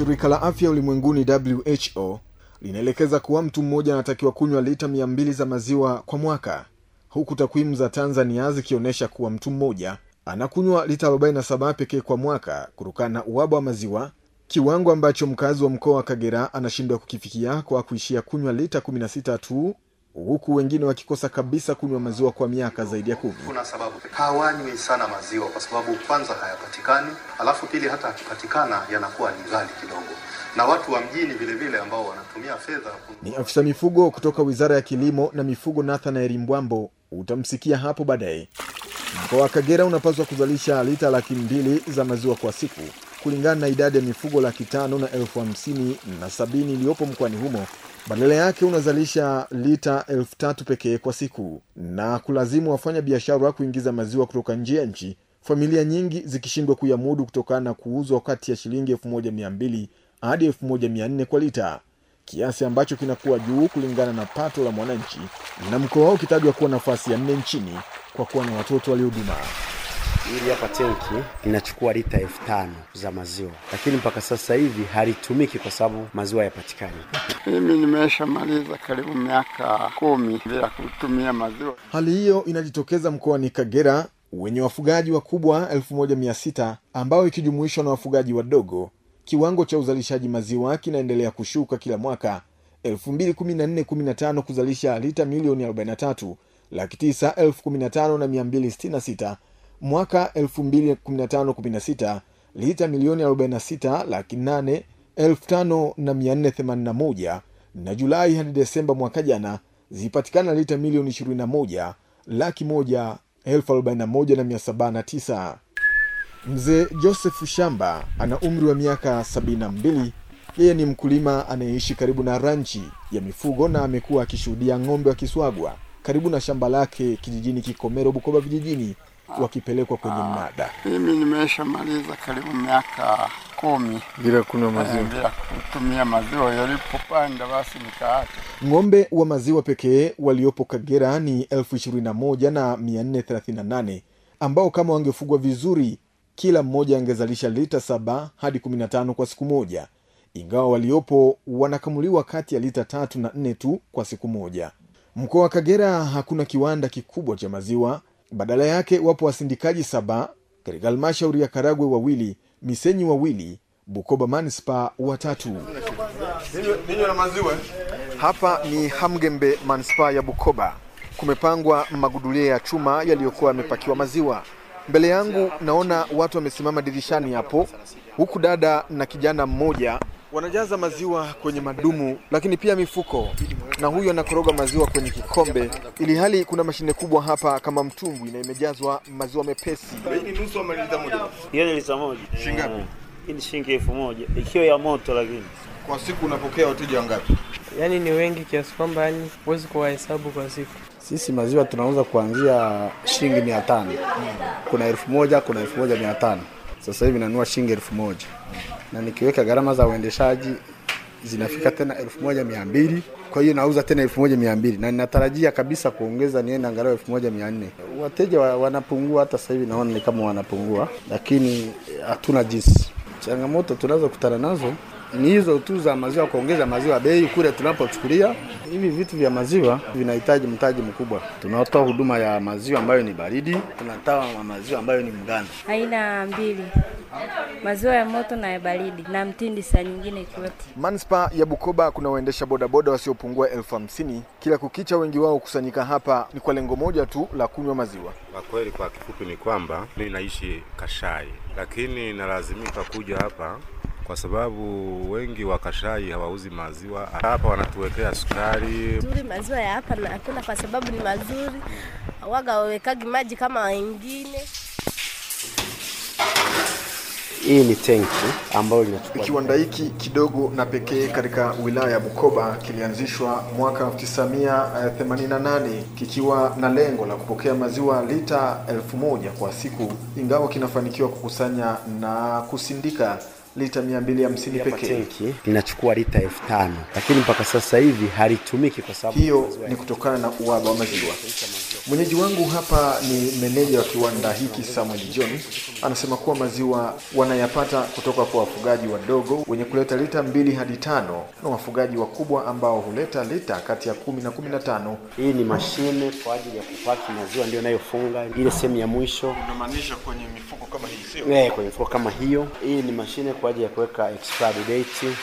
Shirika la Afya Ulimwenguni WHO linaelekeza kuwa mtu mmoja anatakiwa kunywa lita mia mbili za maziwa kwa mwaka, huku takwimu za Tanzania zikionyesha kuwa mtu mmoja anakunywa lita 47 pekee kwa mwaka kutokana na uhaba wa maziwa, kiwango ambacho mkazi wa mkoa wa Kagera anashindwa kukifikia kwa kuishia kunywa lita 16 tu, huku wengine wakikosa kabisa kunywa maziwa kwa miaka zaidi ya kumi. Kuna sababu hawanywi sana maziwa kwa sababu kwanza hayapatikani, alafu pili hata akipatikana yanakuwa ni ghali kidogo, na watu wa mjini vile vile ambao wanatumia fedha Ni afisa mifugo kutoka Wizara ya Kilimo na Mifugo Nathanaeli Mbwambo, utamsikia hapo baadaye. Mkoa wa Kagera unapaswa kuzalisha lita laki mbili za maziwa kwa siku kulingana na idadi ya mifugo laki tano na elfu hamsini na sabini iliyopo mkoani humo. Badala yake unazalisha lita elfu tatu pekee kwa siku na kulazimu wafanya biashara kuingiza maziwa kutoka nje ya nchi, familia nyingi zikishindwa kuyamudu kutokana na kuuzwa kati ya shilingi elfu moja mia mbili hadi elfu moja mia nne kwa lita kiasi ambacho kinakuwa juu kulingana na pato la mwananchi, na mkoa wao ukitajwa kuwa nafasi ya nne nchini kwa kuwa na watoto waliodumaa. Hili hapa tenki linachukua lita elfu tano za maziwa, lakini mpaka sasa hivi halitumiki kwa sababu maziwa hayapatikani. Mimi nimeshamaliza karibu miaka kumi bila kutumia maziwa. Hali hiyo inajitokeza mkoani Kagera wenye wafugaji wakubwa 1600 ambao ikijumuishwa na wafugaji wadogo. Kiwango cha uzalishaji maziwa kinaendelea kushuka kila mwaka, 2014-15 kuzalisha lita milioni 43 laki 9 elfu 15 na 266 mwaka 2015-16 lita milioni 46 laki 8 5481 na Julai hadi Desemba mwaka jana zilipatikana lita milioni 21 laki moja elfu 41 na 709. Mzee Joseph Shamba ana umri wa miaka 72. Yeye ni mkulima anayeishi karibu na ranchi ya mifugo na amekuwa akishuhudia ng'ombe wa kiswagwa karibu na shamba lake kijijini Kikomero, Bukoba vijijini, wakipelekwa kwenye mnada. Mimi nimeshamaliza karibu miaka kumi Bila kunywa maziwa, bila kutumia maziwa. Yalipopanda basi nikaacha. Ng'ombe wa maziwa pekee waliopo Kagera ni elfu ishirini na moja na mia nne thelathini na nane ambao kama wangefugwa vizuri kila mmoja angezalisha lita saba hadi kumi na tano kwa siku moja, ingawa waliopo wanakamuliwa kati ya lita tatu na nne tu kwa siku moja. Mkoa wa Kagera hakuna kiwanda kikubwa cha maziwa, badala yake wapo wasindikaji saba katika halmashauri ya Karagwe wawili, Misenyi wawili, Bukoba manispa watatu. Hapa ni Hamgembe manispaa ya Bukoba. Kumepangwa magudulia ya chuma yaliyokuwa yamepakiwa maziwa. Mbele yangu naona watu wamesimama dirishani hapo, huku dada na kijana mmoja wanajaza maziwa kwenye madumu, lakini pia mifuko, na huyu anakoroga maziwa kwenye kikombe, ili hali kuna mashine kubwa hapa kama mtumbwi na imejazwa maziwa mepesi. Hiyo ni lita moja. Shingapi? Hii ni shilingi elfu moja ikiwa ya moto, lakini Kwa siku unapokea wateja wangapi? Yaani ni wengi kiasi kwamba yani huwezi kuwahesabu kwa siku. Sisi maziwa tunauza kuanzia shilingi mia tano. Kuna elfu moja, kuna elfu moja mia tano. Sasa hivi nanua shilingi elfu moja na nikiweka gharama za uendeshaji zinafika tena elfu moja mia mbili. Kwa hiyo nauza tena elfu moja mia mbili na ninatarajia kabisa kuongeza niende angalau elfu moja mia nne. Wateja wa- wanapungua, hata sasa hivi naona ni kama wanapungua, lakini hatuna jinsi. Changamoto tunazokutana nazo ni hizo tu za maziwa, kuongeza maziwa bei kule tunapochukulia. Hivi vitu vya maziwa vinahitaji mtaji mkubwa. Tunatoa huduma ya maziwa ambayo ni baridi, tunatoa maziwa ambayo ni mgando. aina mbili, maziwa ya moto na ya baridi na mtindi saa nyingine ikiwepo. Manispaa ya Bukoba kuna waendesha bodaboda wasiopungua elfu hamsini kila kukicha. Wengi wao kusanyika hapa ni kwa lengo moja tu la kunywa maziwa. Kwa kweli, kwa kifupi ni kwamba mimi naishi Kashai, lakini nalazimika kuja hapa kwa sababu wengi wa Kashai hawauzi maziwa hapa, wanatuwekea sukari. nzuri. maziwa ya hapa napenda kwa sababu ni mazuri, waga wawekagi maji kama wengine. Hii ni tenki ambayo inachukua. Kiwanda hiki kidogo na pekee katika wilaya ya Bukoba kilianzishwa mwaka 1988 kikiwa na lengo la kupokea maziwa lita elfu moja kwa siku, ingawa kinafanikiwa kukusanya na kusindika lita 250 hapa pekee. tenki linachukua lita elfu tano lakini mpaka sasa hivi halitumiki kwa sababu Hiyo ni kutokana na uhaba wa maziwa. Mwenyeji wangu hapa ni meneja wa kiwanda hiki Samuel John, anasema kuwa maziwa wanayapata kutoka kwa wafugaji wadogo wenye kuleta lita mbili hadi tano na wafugaji wakubwa ambao huleta lita kati ya kumi na kumi na tano. hii ni mashine kwa ajili ya kupaki maziwa ndio inayofunga ile sehemu ya mwisho Unamaanisha kwenye mifuko kama hii, sio? eh, kwenye mifuko kama hiyo. Hii ni mashine kwa ajili ya kuweka expiry date,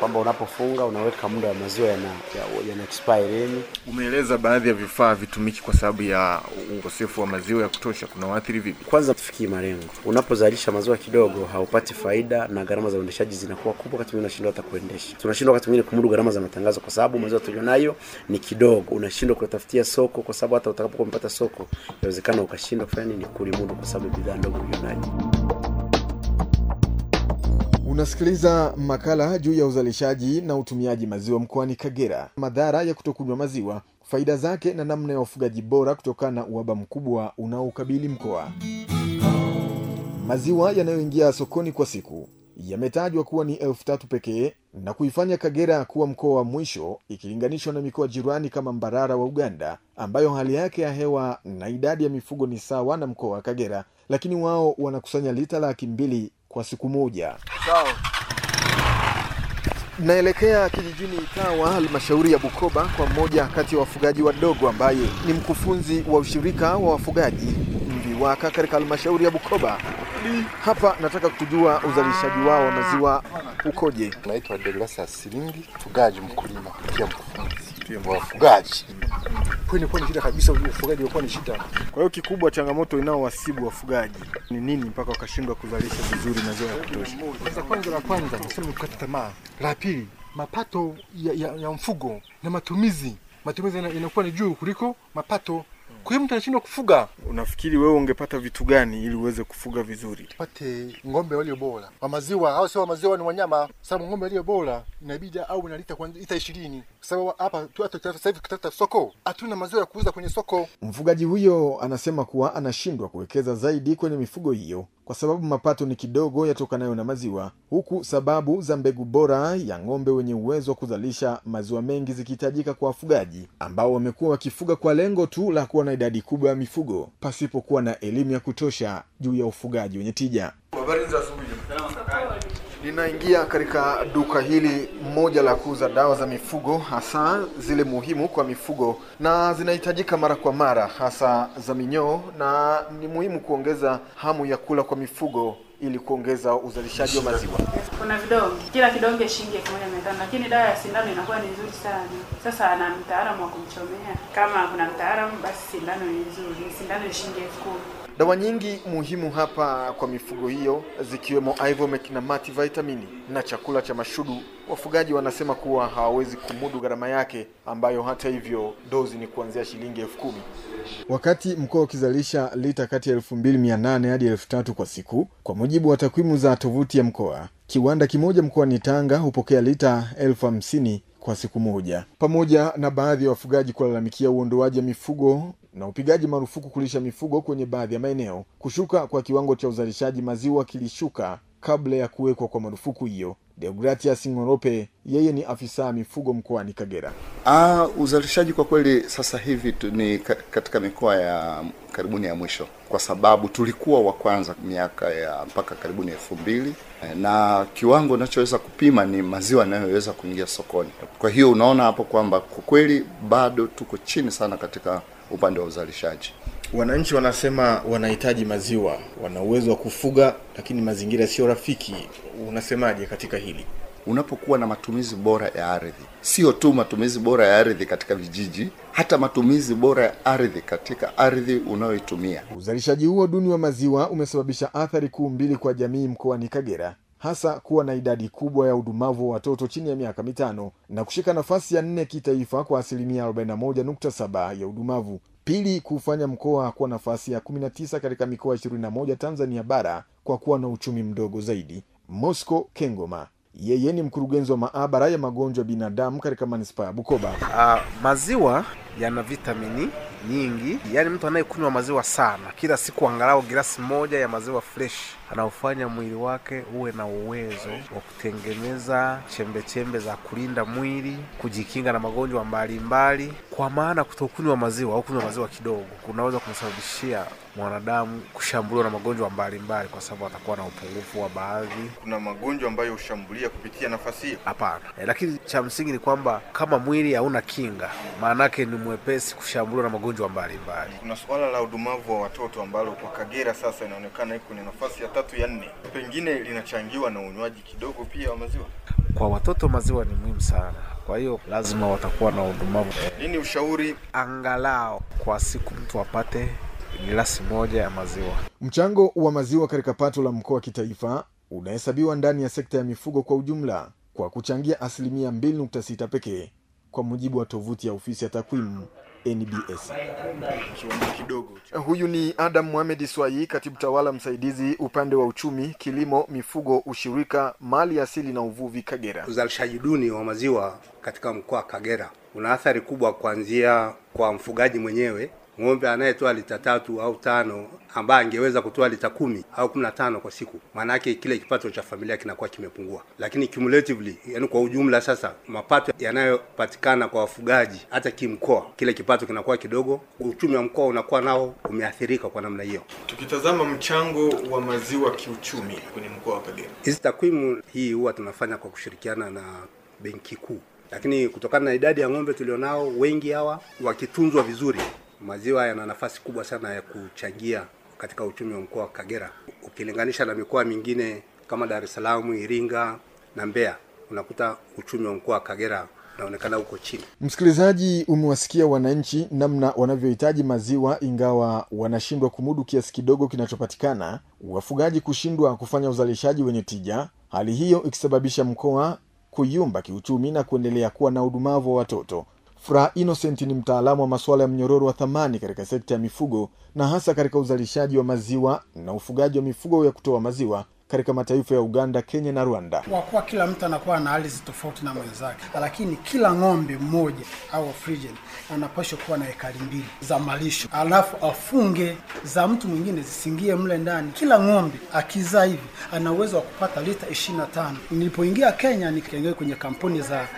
kwamba unapofunga unaweka muda wa maziwa yana, ya- yana expire lini. Umeeleza baadhi ya vifaa vitumiki kwa sababu ya ukosefu wa maziwa ya kutosha, kuna waathiri vipi? Kwanza tufikie malengo. Unapozalisha maziwa kidogo, haupati faida na gharama za uendeshaji zinakuwa kubwa, wakati mwingine unashindwa hata kuendesha. Tunashindwa wakati mwingine kumudu gharama za matangazo, kwa sababu maziwa tulionayo ni kidogo. Unashindwa kutafutia soko, kwa sababu hata utakapokuwa umepata soko, inawezekana ukashindwa kufanya nini, kulimudu, kwa sababu bidhaa ndogo ulionayo. Unasikiliza makala juu ya uzalishaji na utumiaji maziwa mkoani Kagera, madhara ya kutokunywa maziwa, faida zake na namna ya ufugaji bora kutokana na uhaba mkubwa unaoukabili mkoa. Maziwa yanayoingia sokoni kwa siku yametajwa kuwa ni elfu tatu pekee na kuifanya Kagera kuwa mkoa wa mwisho ikilinganishwa na mikoa jirani kama Mbarara wa Uganda, ambayo hali yake ya hewa na idadi ya mifugo ni sawa na mkoa wa Kagera, lakini wao wanakusanya lita laki mbili kwa siku moja. Sawa. Naelekea kijijini Itawa, halmashauri ya Bukoba, kwa mmoja kati ya wafugaji wadogo ambaye ni mkufunzi wa ushirika wa wafugaji MVIWAKA katika halmashauri ya Bukoba. Hapa nataka kujua uzalishaji wao wa maziwa ukoje. Naitwa Degrasius Silingi, mfugaji mkulima, pia mkufunzi wafugaji. Kwani kwa ni shida kabisa, ufugaji ulikuwa ni shida. Kwa hiyo kikubwa, changamoto inaowasibu wafugaji ni nini mpaka wakashindwa kuzalisha vizuri maziwa ya kutosha? Kwanza kwanza la kwanza nasema kukata tamaa. La pili, mapato ya, ya, ya mfugo na matumizi, matumizi inakuwa ni juu kuliko mapato. Kwa hiyo mtu anashindwa kufuga. Unafikiri wewe ungepata vitu gani ili uweze kufuga vizuri? Pate ng'ombe walio bora wa maziwa, au sio? Wa maziwa ni wanyama, sababu ng'ombe walio bora inabidi au na lita kwanza lita 20 sababu hapa tu hata sasa hivi kutafuta soko, hatuna maziwa ya kuuza kwenye soko. Mfugaji huyo anasema kuwa anashindwa kuwekeza zaidi kwenye mifugo hiyo kwa sababu mapato ni kidogo yatokanayo na maziwa, huku sababu za mbegu bora ya ng'ombe wenye uwezo wa kuzalisha maziwa mengi zikihitajika kwa wafugaji ambao wamekuwa wakifuga kwa lengo tu la kuwa na idadi kubwa ya mifugo pasipokuwa na elimu ya kutosha juu ya ufugaji wenye tija. Ninaingia katika duka hili moja la kuuza dawa za mifugo, hasa zile muhimu kwa mifugo na zinahitajika mara kwa mara, hasa za minyoo, na ni muhimu kuongeza hamu ya kula kwa mifugo ili kuongeza uzalishaji wa maziwa. Kuna vidonge, kila kidonge shilingi elfu moja mia tano lakini dawa ya sindano inakuwa ni nzuri sana. Sasa ana mtaalamu wa kumchomea. Kama kuna mtaalamu, basi sindano ni nzuri. Sindano ni shilingi elfu kumi. Dawa nyingi muhimu hapa kwa mifugo hiyo zikiwemo Ivomec na Mati vitamini na chakula cha mashudu. Wafugaji wanasema kuwa hawawezi kumudu gharama yake, ambayo hata hivyo dozi ni kuanzia shilingi elfu kumi. Wakati mkoa ukizalisha lita kati ya elfu mbili mia nane hadi elfu tatu kwa siku, kwa mujibu wa takwimu za tovuti ya mkoa, kiwanda kimoja mkoani Tanga hupokea lita elfu hamsini kwa siku moja, pamoja na baadhi ya wafugaji kulalamikia uondoaji wa mifugo na upigaji marufuku kulisha mifugo kwenye baadhi ya maeneo. Kushuka kwa kiwango cha uzalishaji maziwa kilishuka kabla ya kuwekwa kwa marufuku hiyo. Deogratias Ng'orope, yeye ni afisa mifugo mkoani Kagera. Ah, uzalishaji kwa kweli sasa hivi ni katika mikoa ya karibuni ya mwisho, kwa sababu tulikuwa wa kwanza miaka ya mpaka karibuni elfu mbili Eh, na kiwango unachoweza kupima ni maziwa yanayoweza kuingia sokoni. Kwa hiyo unaona hapo kwamba kwa kweli bado tuko chini sana katika upande wa uzalishaji. Wananchi wanasema wanahitaji maziwa, wana uwezo wa kufuga, lakini mazingira sio rafiki. Unasemaje katika hili? Unapokuwa na matumizi bora ya ardhi, sio tu matumizi bora ya ardhi katika vijiji, hata matumizi bora ya ardhi katika ardhi unayoitumia. Uzalishaji huo duni wa maziwa umesababisha athari kuu mbili kwa jamii mkoani Kagera, hasa kuwa na idadi kubwa ya udumavu wa watoto chini ya miaka mitano na kushika nafasi ya nne kitaifa kwa asilimia 41.7 ya udumavu. Pili, kufanya mkoa kuwa nafasi ya 19 katika mikoa 21 Tanzania bara kwa kuwa na uchumi mdogo zaidi. Mosco Kengoma, yeye ni mkurugenzi wa maabara ya magonjwa binadamu katika manispaa ya Bukoba. Uh, maziwa yana vitamini nyingi. Yaani mtu anayekunywa maziwa sana, kila siku angalau glasi moja ya maziwa fresh, anaofanya mwili wake uwe na uwezo wa kutengeneza chembe chembe za kulinda mwili, kujikinga na magonjwa mbalimbali. Kwa maana kutokunywa maziwa au kunywa maziwa kidogo kunaweza kumsababishia mwanadamu kushambuliwa na magonjwa mbalimbali, kwa sababu atakuwa na upungufu wa baadhi Kuna magonjwa ambayo hushambulia kupitia nafasi hiyo. Hapana, E, lakini cha msingi ni kwamba kama mwili hauna kinga, maanake ni mwepesi kushambuliwa na magonjwa mbalimbali. Kuna suala la udumavu wa watoto ambalo kwa Kagera sasa inaonekana iko ni nafasi ya tatu ya nne, pengine linachangiwa na unywaji kidogo pia wa maziwa. Kwa watoto maziwa ni muhimu sana, kwa hiyo lazima watakuwa na udumavu. Nini ushauri? Angalau kwa siku mtu apate gilasi moja ya maziwa. Mchango wa maziwa katika pato la mkoa wa kitaifa unahesabiwa ndani ya sekta ya mifugo kwa ujumla kwa kuchangia asilimia 2.6 pekee kwa mujibu wa tovuti ya ofisi ya takwimu NBS. Huyu ni Adam Mohamed Swai, katibu tawala msaidizi upande wa uchumi, kilimo, mifugo, ushirika, mali asili na uvuvi Kagera. Uzalishaji duni wa maziwa katika mkoa wa Kagera una athari kubwa kuanzia kwa mfugaji mwenyewe. Ng'ombe anayetoa lita tatu au tano ambaye angeweza kutoa lita kumi au kumi na tano kwa siku, maana yake kile kipato cha familia kinakuwa kimepungua. Lakini cumulatively, yani kwa ujumla, sasa mapato yanayopatikana kwa wafugaji hata kimkoa, kile kipato kinakuwa kidogo, uchumi wa mkoa unakuwa nao umeathirika kwa namna hiyo. Tukitazama mchango wa maziwa kiuchumi kwenye mkoa wa Kagera, Hizi takwimu hii huwa tunafanya kwa kushirikiana na benki kuu, lakini kutokana na idadi ya ng'ombe tulionao, wengi hawa wakitunzwa vizuri, maziwa yana nafasi kubwa sana ya kuchangia katika uchumi wa mkoa wa Kagera ukilinganisha na mikoa mingine kama Dar es Salaam, Iringa na Mbeya, unakuta uchumi wa mkoa wa Kagera unaonekana huko chini. Msikilizaji, umewasikia wananchi namna wanavyohitaji maziwa, ingawa wanashindwa kumudu kiasi kidogo kinachopatikana, wafugaji kushindwa kufanya uzalishaji wenye tija, hali hiyo ikisababisha mkoa kuyumba kiuchumi na kuendelea kuwa na udumavu wa watoto. Fra Innocent ni mtaalamu wa masuala ya mnyororo wa thamani katika sekta ya mifugo na hasa katika uzalishaji wa maziwa na ufugaji wa mifugo ya kutoa maziwa katika mataifa ya Uganda, Kenya na Rwanda. kwa kuwa kila mtu anakuwa na hali tofauti na mwenzake, lakini kila ng'ombe mmoja au frigian anapaswa kuwa na hekari mbili za malisho, alafu afunge za mtu mwingine zisingie mle ndani. Kila ng'ombe akizaa hivi ana uwezo wa kupata lita ishirini na tano. Nilipoingia Kenya nikaingia kwenye kampuni za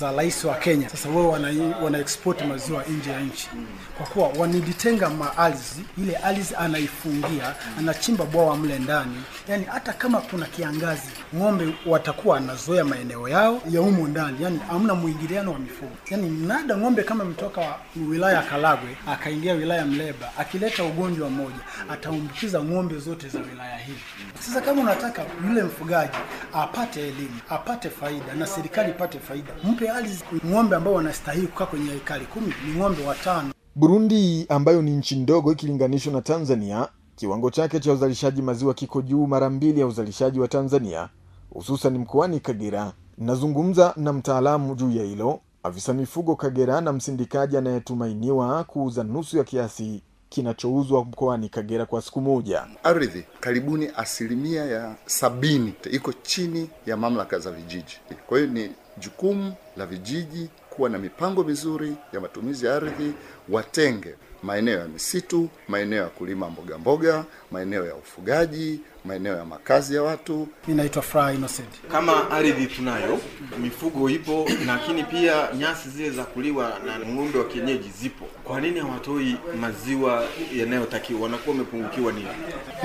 za rais wa Kenya. Sasa wao wana, wana export maziwa nje ya nchi, kwa kuwa wanilitenga maalizi, ile alizi anaifungia, anachimba bwawa mle ndani, yani hata kama kuna kiangazi, ng'ombe watakuwa anazoea maeneo yao ya humo ndani, yani hamna mwingiliano wa mifugo. Yani mnada ng'ombe kama mtoka wilaya ya Karagwe akaingia wilaya Mleba, akileta ugonjwa mmoja ataambukiza ng'ombe zote za wilaya hii. Sasa kama unataka yule mfugaji apate elimu, apate faida na serikali ipate faida, mpe ardhi. Ng'ombe ambao wanastahili kukaa kwenye ekari kumi ni ng'ombe watano. Burundi ambayo ni nchi ndogo ikilinganishwa na Tanzania, kiwango chake cha uzalishaji maziwa kiko juu mara mbili ya uzalishaji wa Tanzania, hususan mkoani Kagera. Nazungumza na mtaalamu juu ya hilo, afisa mifugo Kagera na msindikaji anayetumainiwa kuuza nusu ya kiasi kinachouzwa mkoani Kagera kwa siku moja. Ardhi karibuni asilimia ya sabini iko chini ya mamlaka za vijiji. Kwa hiyo ni jukumu la vijiji kuwa na mipango mizuri ya matumizi ya ardhi, watenge maeneo ya misitu, maeneo ya kulima mboga mboga, maeneo ya ufugaji, maeneo ya makazi ya watu. Mimi naitwa Fra Innocent. kama ardhi tunayo, mifugo ipo, lakini pia nyasi zile za kuliwa na ng'ombe wa kienyeji zipo, kwa nini hawatoi maziwa yanayotakiwa? Wanakuwa wamepungukiwa nini?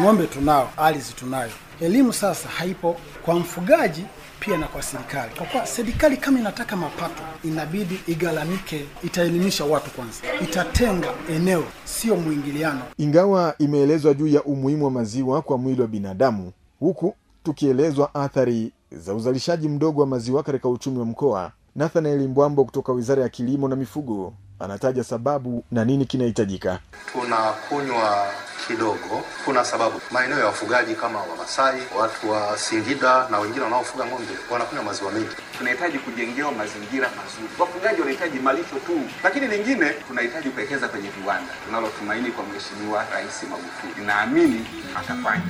Ng'ombe tunao, ardhi tunayo, elimu sasa haipo kwa mfugaji pia na kwa serikali. Kwa kuwa serikali kama inataka mapato, inabidi igalamike, itaelimisha watu kwanza, itatenga eneo, sio mwingiliano. Ingawa imeelezwa juu ya umuhimu wa maziwa kwa mwili wa binadamu, huku tukielezwa athari za uzalishaji mdogo wa maziwa katika uchumi wa mkoa, Nathanaeli Mbwambo kutoka Wizara ya Kilimo na Mifugo anataja sababu na nini kinahitajika. tunakunywa kidogo. Kuna sababu, maeneo ya wafugaji kama Wamasai, watu wa Singida na wengine wanaofuga ng'ombe wanakunywa maziwa mengi. tunahitaji kujengewa mazingira mazuri. Wafugaji wanahitaji malisho tu, lakini lingine tunahitaji kuwekeza kwenye viwanda, tunalotumaini kwa Mheshimiwa Rais Magufuli. Naamini atafanya.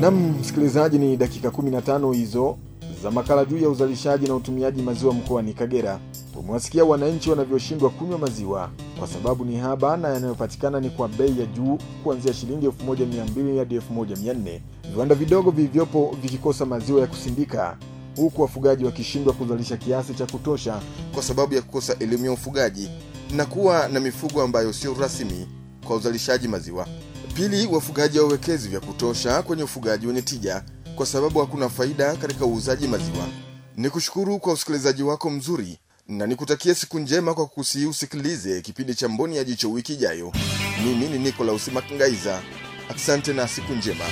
Nam msikilizaji, ni dakika 15 hizo za makala juu ya uzalishaji na utumiaji maziwa mkoani Kagera, tumewasikia wananchi wanavyoshindwa kunywa maziwa. Kwa sababu ni haba na yanayopatikana ni kwa bei ya juu kuanzia shilingi 1200 hadi 1400, viwanda vidogo vilivyopo vikikosa maziwa ya kusindika huku wafugaji wakishindwa kuzalisha kiasi cha kutosha kwa sababu ya kukosa elimu ya ufugaji na kuwa na mifugo ambayo sio rasmi kwa uzalishaji maziwa. Pili, wafugaji hawawekezi vya kutosha kwenye ufugaji wenye tija kwa sababu hakuna faida katika uuzaji maziwa. Ni kushukuru kwa usikilizaji wako mzuri na nikutakia siku njema kwa kusihi usikilize kipindi cha Mboni ya Jicho wiki ijayo. Mimi ni Nikolaus Makngaiza, asante na siku njema.